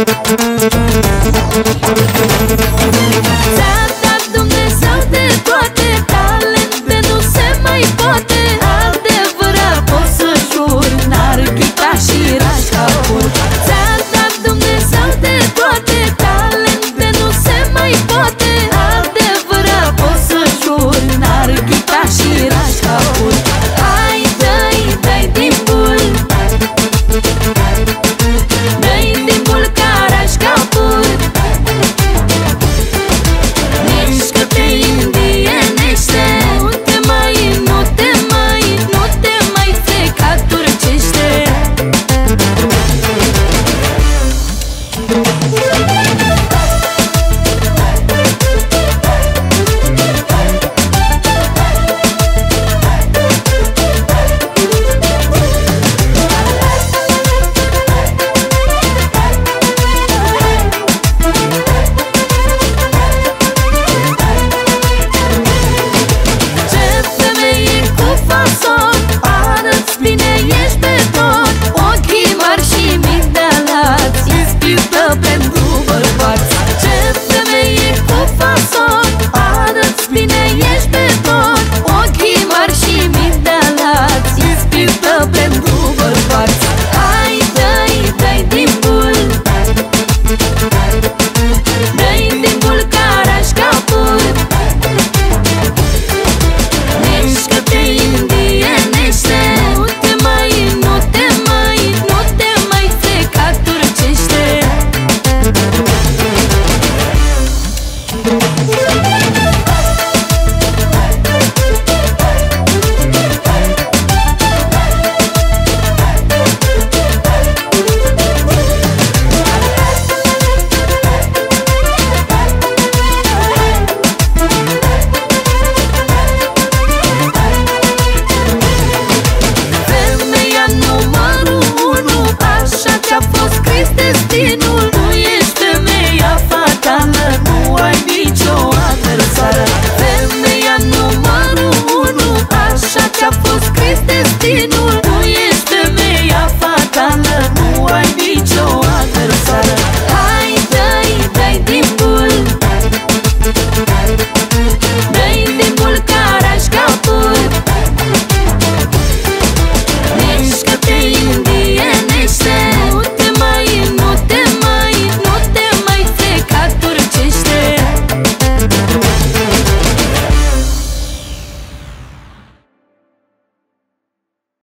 Ți-a dat Dumnezeu Talente nu se mai poate. Adevărat pot să jur N-ar chita și raș ca pur Ți-a Talente nu se mai poate. Adevărat pot să jur N-ar chita și raș ca pur Hai, dai,